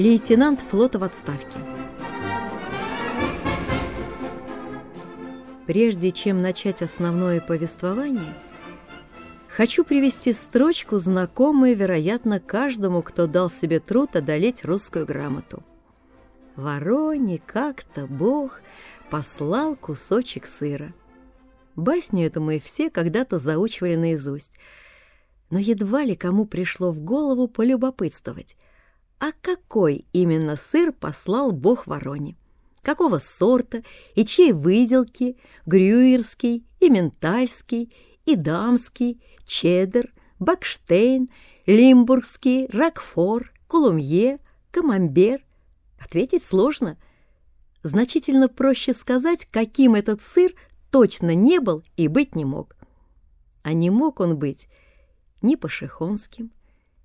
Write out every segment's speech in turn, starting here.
Лейтенант флота в отставке. Прежде чем начать основное повествование, хочу привести строчку, знакомую, вероятно, каждому, кто дал себе труд одолеть русскую грамоту. Вороне как-то Бог послал кусочек сыра. Басню эту мы все когда-то заучивали наизусть, но едва ли кому пришло в голову полюбопытствовать, а какой именно сыр послал Бог Вороне? Какого сорта и чьей выделки, грюерский и ментальский, и дамский, чеддер, бакштейн, лимбургский, ракфор, колумье, камамбер. Ответить сложно. Значительно проще сказать, каким этот сыр точно не был и быть не мог. А не мог он быть ни пашихонским,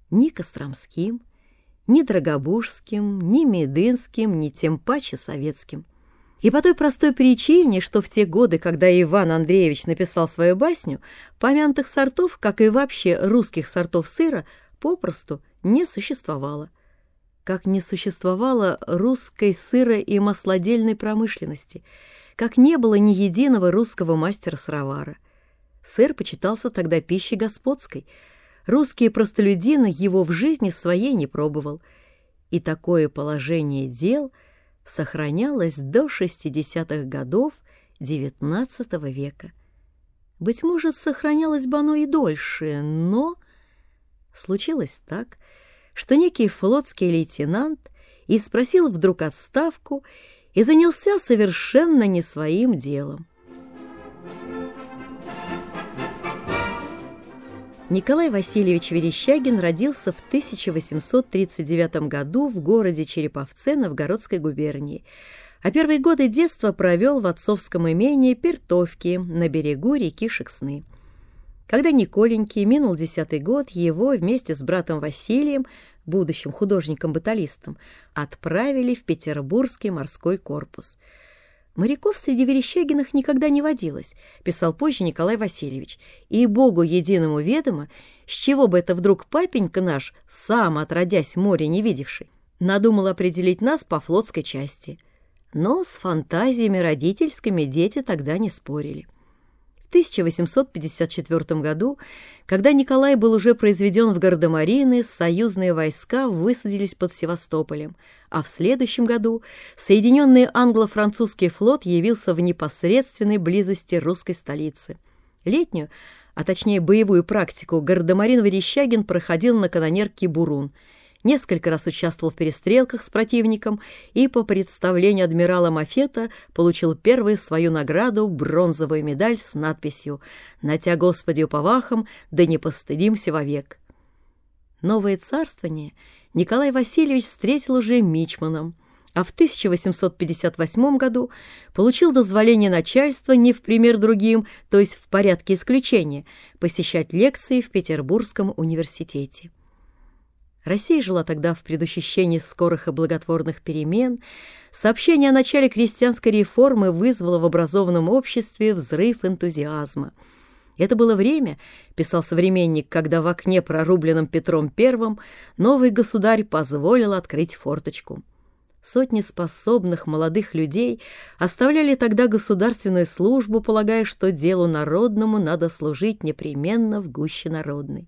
ни костромским, ни драгобужским, ни медынским, ни тем паче советским. И по той простой причине, что в те годы, когда Иван Андреевич написал свою басню, помянутых сортов, как и вообще русских сортов сыра, попросту не существовало. Как не существовало русской сыра- и маслодельной промышленности, как не было ни единого русского мастера-сыровара. Сыр почитался тогда пищей господской. Русские простолюдины его в жизни своей не пробовал. И такое положение дел сохранялось до 60-х годов XIX века. Быть может, сохранялось бы оно и дольше, но... Случилось так, что некий флотский лейтенант и спросил вдруг отставку и занялся совершенно не своим делом. Николай Васильевич Верещагин родился в 1839 году в городе Череповце Новгородской губернии, а первые годы детства провел в отцовском имении Пертовки на берегу реки Шексны. Когда Николенький минул десятый год, его вместе с братом Василием, будущим художником-баталистом, отправили в Петербургский морской корпус – Моряков среди Верещагиных никогда не водилось, писал позже Николай Васильевич, и Богу единому ведомо, с чего бы это вдруг папенька наш, сам отродясь море не видевший, надумал определить нас по флотской части. Но с фантазиями родительскими дети тогда не спорили. В 1854 году, когда Николай был уже произведен в Гардемарины, союзные войска высадились под Севастополем, а в следующем году Соединенный англо-французский флот явился в непосредственной близости русской столицы. Летнюю, а точнее боевую практику, Гардемарин Верещагин проходил на канонерке «Бурун», несколько раз участвовал в перестрелках с противником и по представлению адмирала Мафета получил первую свою награду бронзовую медаль с надписью «На тя Господи уповахом, да не постыдимся вовек». Новое царствование Николай Васильевич встретил уже мичманом, а в 1858 году получил дозволение начальства не в пример другим, то есть в порядке исключения, посещать лекции в Петербургском университете. Россия жила тогда в предощущении скорых и благотворных перемен. Сообщение о начале крестьянской реформы вызвало в образованном обществе взрыв энтузиазма. Это было время, писал современник, когда в окне, прорубленном Петром I, новый государь позволил открыть форточку. Сотни способных молодых людей оставляли тогда государственную службу, полагая, что делу народному надо служить непременно в гуще народной.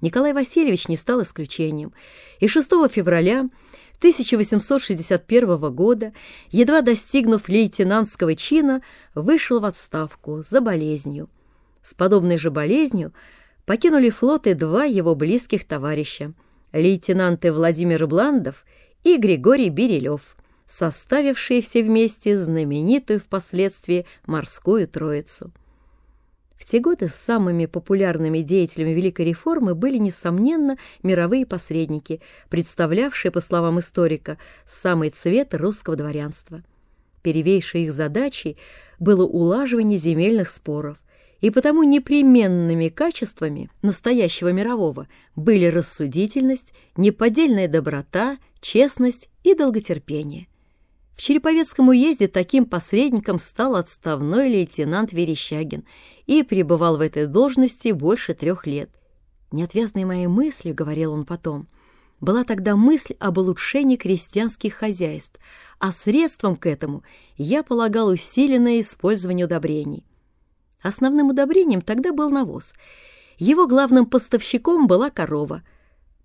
Николай Васильевич не стал исключением, и 6 февраля 1861 года, едва достигнув лейтенантского чина, вышел в отставку за болезнью. С подобной же болезнью покинули флот и два его близких товарища, лейтенанты Владимир Бландов и Григорий Берилев, составившие все вместе знаменитую впоследствии морскую троицу. В те годы самыми популярными деятелями Великой реформы были, несомненно, мировые посредники, представлявшие, по словам историка, самый цвет русского дворянства. Первейшей их задачей было улаживание земельных споров, и потому непременными качествами настоящего мирового были рассудительность, неподдельная доброта, честность и долготерпение. В Череповецком уезде таким посредником стал отставной лейтенант Верещагин и пребывал в этой должности больше трех лет. «Неотвязной моей мыслью, — говорил он потом, была тогда мысль об улучшении крестьянских хозяйств, а средством к этому я полагал усиленное использование удобрений. Основным удобрением тогда был навоз. Его главным поставщиком была корова.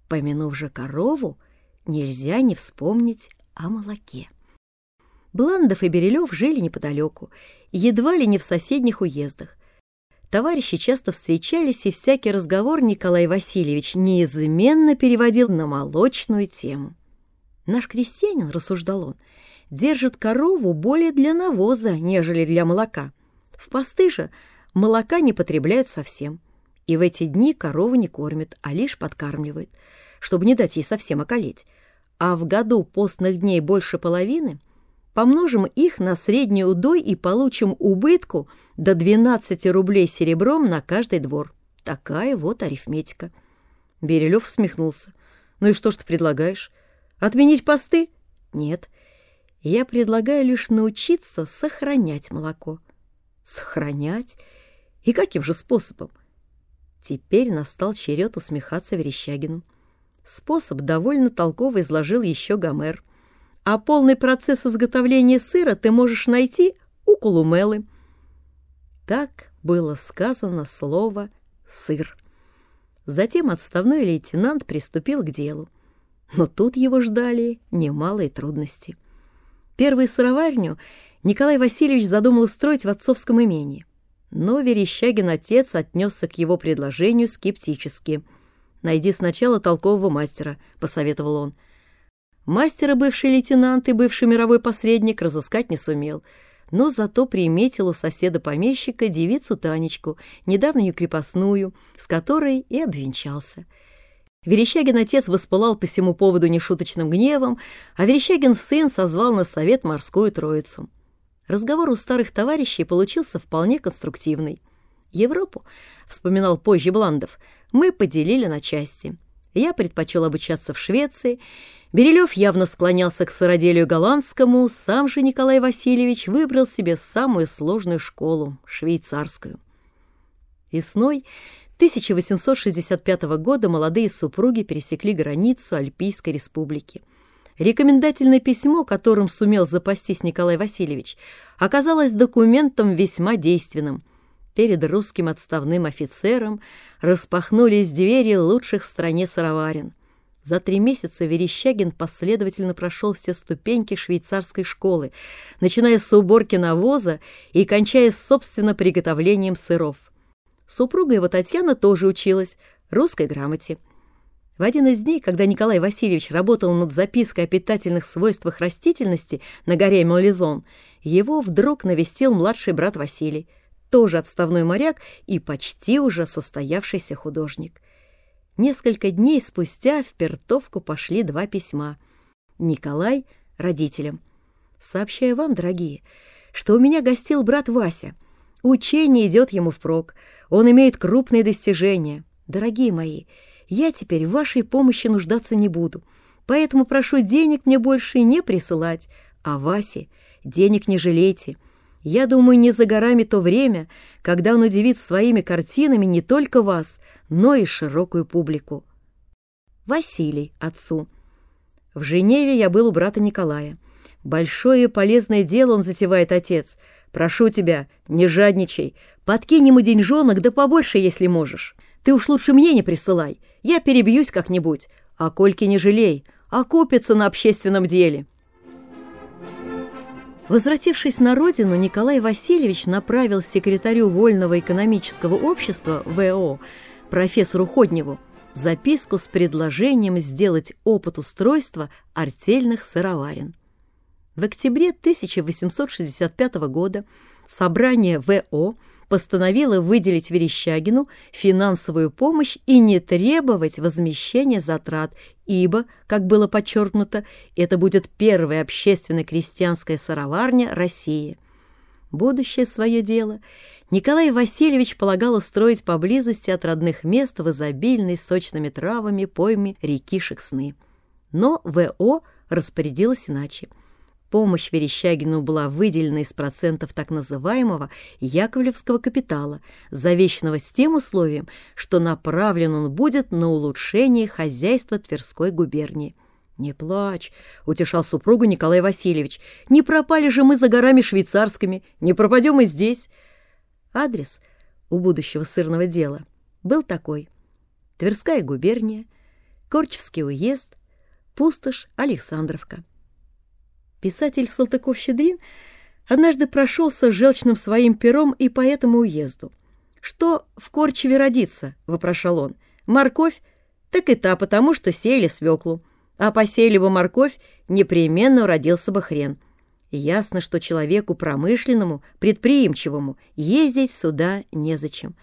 Помянув же корову, нельзя не вспомнить о молоке. Бландов и Берилев жили неподалеку, едва ли не в соседних уездах. Товарищи часто встречались, и всякий разговор Николай Васильевич неизменно переводил на молочную тему. «Наш крестьянин, — рассуждал он, — держит корову более для навоза, нежели для молока. В посты же молока не потребляют совсем, и в эти дни корову не кормят, а лишь подкармливают, чтобы не дать ей совсем околеть. А в году постных дней больше половины — Помножим их на средний удой и получим убытку до 12 рублей серебром на каждый двор. Такая вот арифметика. Берилев усмехнулся. «Ну и что ж ты предлагаешь? Отменить посты?» «Нет. Я предлагаю лишь научиться сохранять молоко». «Сохранять? И каким же способом?» Теперь настал черед усмехаться Верещагину. Способ довольно толково изложил еще Гомер – а полный процесс изготовления сыра ты можешь найти у Кулумелы. Так было сказано слово «сыр». Затем отставной лейтенант приступил к делу. Но тут его ждали немалые трудности. Первую сыроварню Николай Васильевич задумал устроить в отцовском имении. Но Верещагин отец отнесся к его предложению скептически. «Найди сначала толкового мастера», — посоветовал он. Мастера бывший лейтенант и бывший мировой посредник разыскать не сумел, но зато приметил у соседа-помещика девицу Танечку, недавнюю крепостную, с которой и обвенчался. Верещагин отец воспылал по всему поводу нешуточным гневом, а Верещагин сын созвал на совет морскую троицу. Разговор у старых товарищей получился вполне конструктивный. Европу, вспоминал позже Бландов, мы поделили на части. Я предпочел обучаться в Швеции, Берилев явно склонялся к сыроделию голландскому, сам же Николай Васильевич выбрал себе самую сложную школу — швейцарскую. Весной 1865 года молодые супруги пересекли границу Альпийской республики. Рекомендательное письмо, которым сумел запастись Николай Васильевич, оказалось документом весьма действенным. Перед русским отставным офицером распахнулись двери лучших в стране сыроварен — за три месяца Верещагин последовательно прошел все ступеньки швейцарской школы, начиная с уборки навоза и кончая собственно приготовлением сыров. Супруга его Татьяна тоже училась русской грамоте. В один из дней, когда Николай Васильевич работал над запиской о питательных свойствах растительности на горе Молизон, его вдруг навестил младший брат Василий, тоже отставной моряк и почти уже состоявшийся художник. Несколько дней спустя в Пертовку пошли два письма. Николай родителям. «Сообщаю вам, дорогие, что у меня гостил брат Вася. Учение идет ему впрок. Он имеет крупные достижения. Дорогие мои, я теперь в вашей помощи нуждаться не буду, поэтому прошу денег мне больше не присылать, а Васе денег не жалейте». Я думаю, не за горами то время, когда он удивит своими картинами не только вас, но и широкую публику. Василий, отцу. В Женеве я был у брата Николая. Большое и полезное дело он затевает, отец. Прошу тебя, не жадничай. Подкинь ему деньжонок, да побольше, если можешь. Ты уж лучше мне не присылай. Я перебьюсь как-нибудь. А Кольки не жалей, окупится на общественном деле». Возвратившись на родину, Николай Васильевич направил секретарю Вольного экономического общества ВО профессору Ходневу записку с предложением сделать опыт устройства артельных сыроварен. В октябре 1865 года собрание ВО постановила выделить Верещагину финансовую помощь и не требовать возмещения затрат, ибо, как было подчеркнуто, это будет первая общественная крестьянская сыроварня России. Будущее свое дело Николай Васильевич полагал устроить поблизости от родных мест в изобильной сочными травами пойме реки Шексны. Но ВО распорядилась иначе – Помощь Верещагину была выделена из процентов так называемого Яковлевского капитала, завещанного с тем условием, что направлен он будет на улучшение хозяйства Тверской губернии. «Не плачь», — утешал супругу Николай Васильевич. «Не пропали же мы за горами швейцарскими, не пропадем и здесь». Адрес у будущего сырного дела был такой. Тверская губерния, Корчевский уезд, пустошь Александровка. Писатель Салтыков-Щедрин однажды прошелся желчным своим пером и по этому уезду. «Что в Корчеве родится?» — вопрошал он. «Морковь? Так и та, потому что сеяли свеклу. А посеяли бы морковь, непременно родился бы хрен. Ясно, что человеку промышленному, предприимчивому ездить сюда незачем.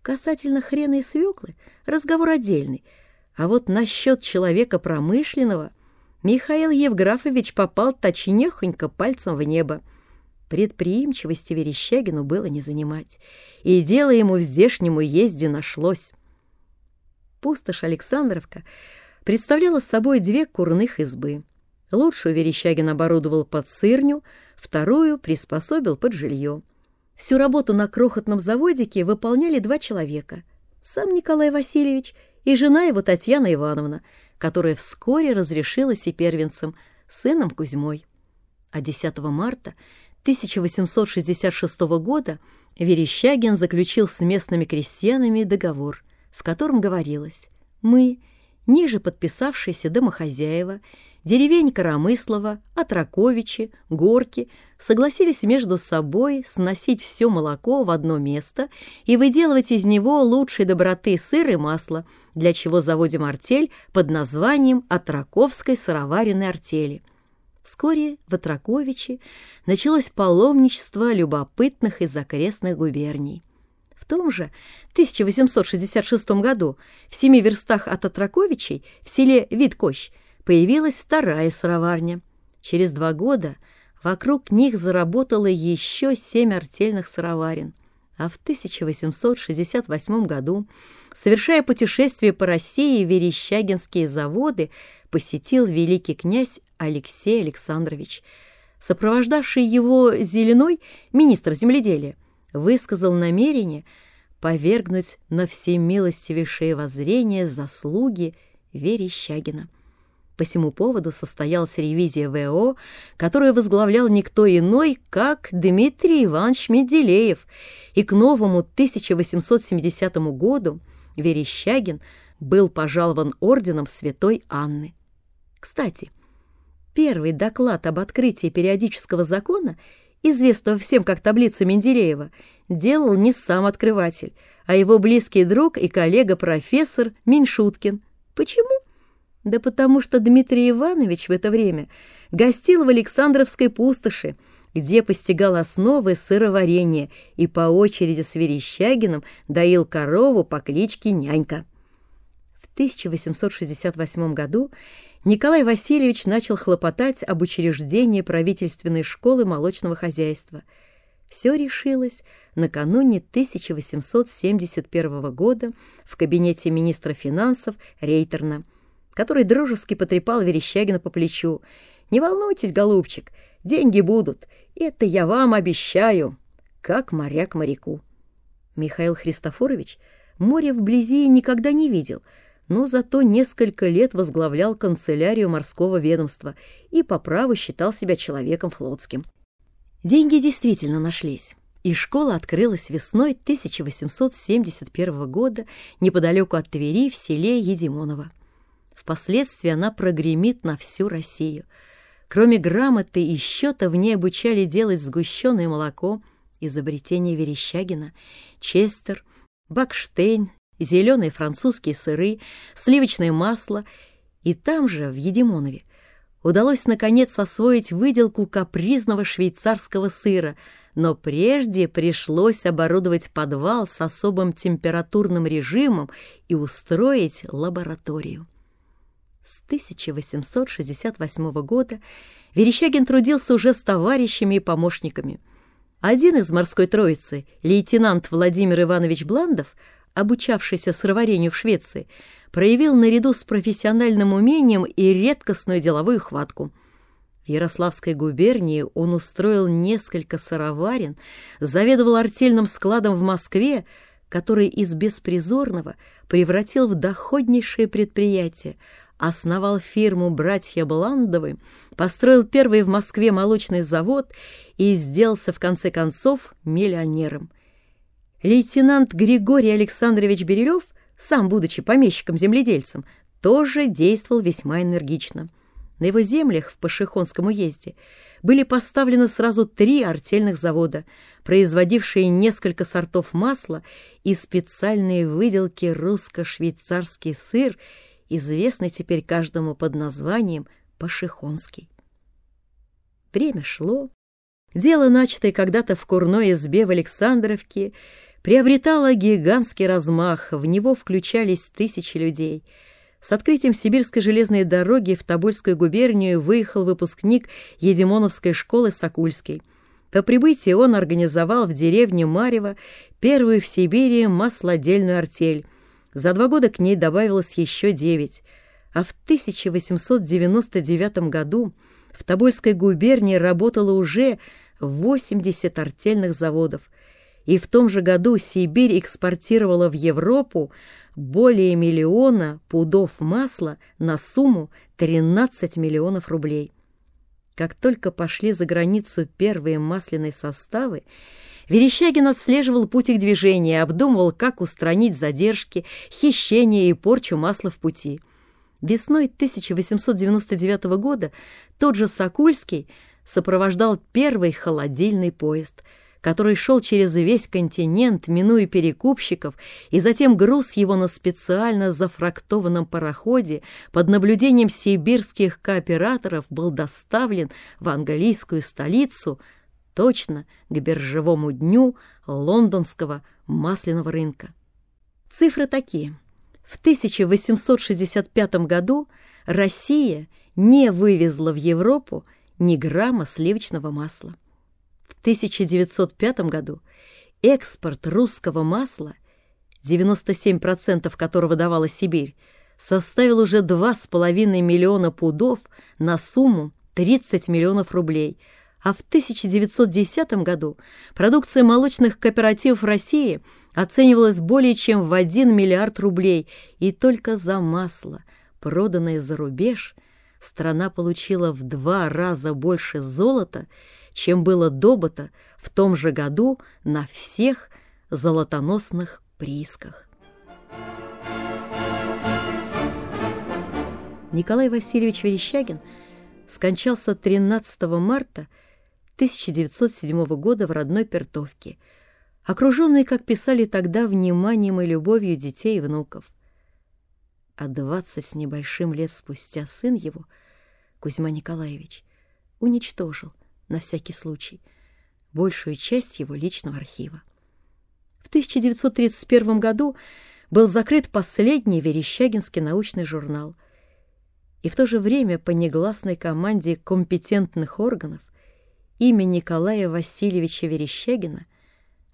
Касательно хрена и свеклы разговор отдельный. А вот насчет человека промышленного Михаил Евграфович попал точнёхонько пальцем в небо. Предприимчивости Верещагину было не занимать, и дело ему в здешнем уезде нашлось. Пустошь Александровка представляла собой две курных избы. Лучшую Верещагин оборудовал под сырню, вторую приспособил под жилье. Всю работу на крохотном заводике выполняли два человека. Сам Николай Васильевич и жена его Татьяна Ивановна — которая вскоре разрешилась и первенцем, сыном Кузьмой. А 10 марта 1866 года Верещагин заключил с местными крестьянами договор, в котором говорилось «Мы, ниже подписавшиеся домохозяева, деревень Коромыслова, Отраковичи, Горки согласились между собой сносить все молоко в одно место и выделывать из него лучшей доброты сыр и масло, для чего заводим артель под названием Отраковской сыроваренной артели. Вскоре в Отраковиче началось паломничество любопытных из окрестных губерний. В том же 1866 году в семи верстах от Отраковичей в селе Виткощ появилась вторая сыроварня. Через два года вокруг них заработало еще семь артельных сыроварен, а в 1868 году, совершая путешествие по России, Верещагинские заводы посетил великий князь Алексей Александрович. Сопровождавший его Зеленой, министр земледелия, высказал намерение повергнуть на всемилостивейшее воззрение заслуги Верещагина. По всему поводу состоялась ревизия ВО, которую возглавлял никто иной, как Дмитрий Иванович Менделеев, и к новому 1870 году Верещагин был пожалован орденом Святой Анны. Кстати, первый доклад об открытии периодического закона, известного всем как таблица Менделеева, делал не сам открыватель, а его близкий друг и коллега-профессор Миншуткин. Почему? Да потому что Дмитрий Иванович в это время гостил в Александровской пустоши, где постигал основы сыроварения и по очереди с Верещагиным доил корову по кличке Нянька. В 1868 году Николай Васильевич начал хлопотать об учреждении правительственной школы молочного хозяйства. Все решилось накануне 1871 года в кабинете министра финансов Рейтерна – который дружески потрепал Верещагина по плечу. «Не волнуйтесь, голубчик, деньги будут, это я вам обещаю, как моряк моряку». Михаил Христофорович море вблизи никогда не видел, но зато несколько лет возглавлял канцелярию морского ведомства и по праву считал себя человеком флотским. Деньги действительно нашлись, и школа открылась весной 1871 года неподалеку от Твери в селе Едимоново. Впоследствии она прогремит на всю Россию. Кроме грамоты и счета в ней обучали делать сгущенное молоко, изобретение Верещагина, честер, бакштейн, зеленые французские сыры, сливочное масло. И там же, в Едимонове, удалось наконец освоить выделку капризного швейцарского сыра, но прежде пришлось оборудовать подвал с особым температурным режимом и устроить лабораторию. С 1868 года Верещагин трудился уже с товарищами и помощниками. Один из морской троицы, лейтенант Владимир Иванович Бландов, обучавшийся сыроварению в Швеции, проявил наряду с профессиональным умением и редкостную деловую хватку. В Ярославской губернии он устроил несколько сыроварен, заведовал артельным складом в Москве, который из беспризорного превратил в доходнейшее предприятие, основал фирму «Братья Бландовы», построил первый в Москве молочный завод и сделался, в конце концов, миллионером. Лейтенант Григорий Александрович Берилев, сам будучи помещиком-земледельцем, тоже действовал весьма энергично. На его землях в Пашихонском уезде были поставлены сразу три артельных завода, производившие несколько сортов масла и специальные выделки русско-швейцарский сыр, известный теперь каждому под названием Пашихонский. Время шло. Дело, начатое когда-то в курной избе в Александровке, приобретало гигантский размах, в него включались тысячи людей — с открытием Сибирской железной дороги в Тобольскую губернию выехал выпускник Едимоновской школы Сокульский. По прибытии он организовал в деревне Марево первую в Сибири маслодельную артель. За два года к ней добавилось еще девять. А в 1899 году в Тобольской губернии работало уже 80 артельных заводов – и в том же году Сибирь экспортировала в Европу более миллиона пудов масла на сумму 13 миллионов рублей. Как только пошли за границу первые масляные составы, Верещагин отслеживал путь их движения, обдумывал, как устранить задержки, хищения и порчу масла в пути. Весной 1899 года тот же Сокульский сопровождал первый холодильный поезд – который шел через весь континент, минуя перекупщиков, и затем груз его на специально зафрактованном пароходе под наблюдением сибирских кооператоров был доставлен в английскую столицу точно к биржевому дню лондонского масляного рынка. Цифры такие. В 1865 году Россия не вывезла в Европу ни грамма сливочного масла. В 1905 году экспорт русского масла, 97% которого давала Сибирь, составил уже 2,5 миллиона пудов на сумму 30 миллионов рублей, а в 1910 году продукция молочных кооперативов России оценивалась более чем в 1 миллиард рублей, и только за масло, проданное за рубеж, страна получила в два раза больше золота, чем было добыто в том же году на всех золотоносных приисках. Николай Васильевич Верещагин скончался 13 марта 1907 года в родной Пертовке, окруженный, как писали тогда, вниманием и любовью детей и внуков. А двадцать с небольшим лет спустя сын его, Кузьма Николаевич, уничтожил – на всякий случай, большую часть его личного архива. В 1931 году был закрыт последний Верещагинский научный журнал, и в то же время по негласной команде компетентных органов имя Николая Васильевича Верещагина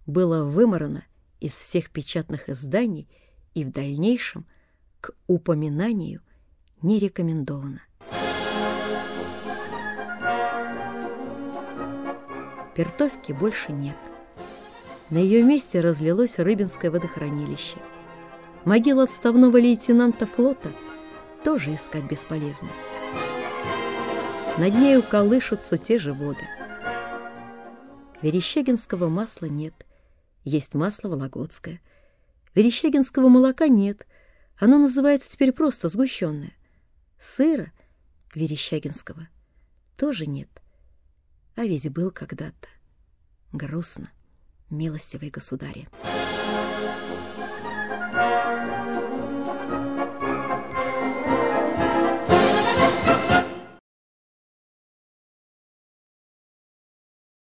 было выморано из всех печатных изданий и в дальнейшем к упоминанию не рекомендовано. Пертовки больше нет. На ее месте разлилось Рыбинское водохранилище. Могила отставного лейтенанта флота тоже искать бесполезно. Над нею колышутся те же воды. Верещагинского масла нет, есть масло вологодское. Верещагинского молока нет, оно называется теперь просто сгущенное. Сыра верещагинского тоже нет. А ведь был когда-то. Грустно, милостивый государь.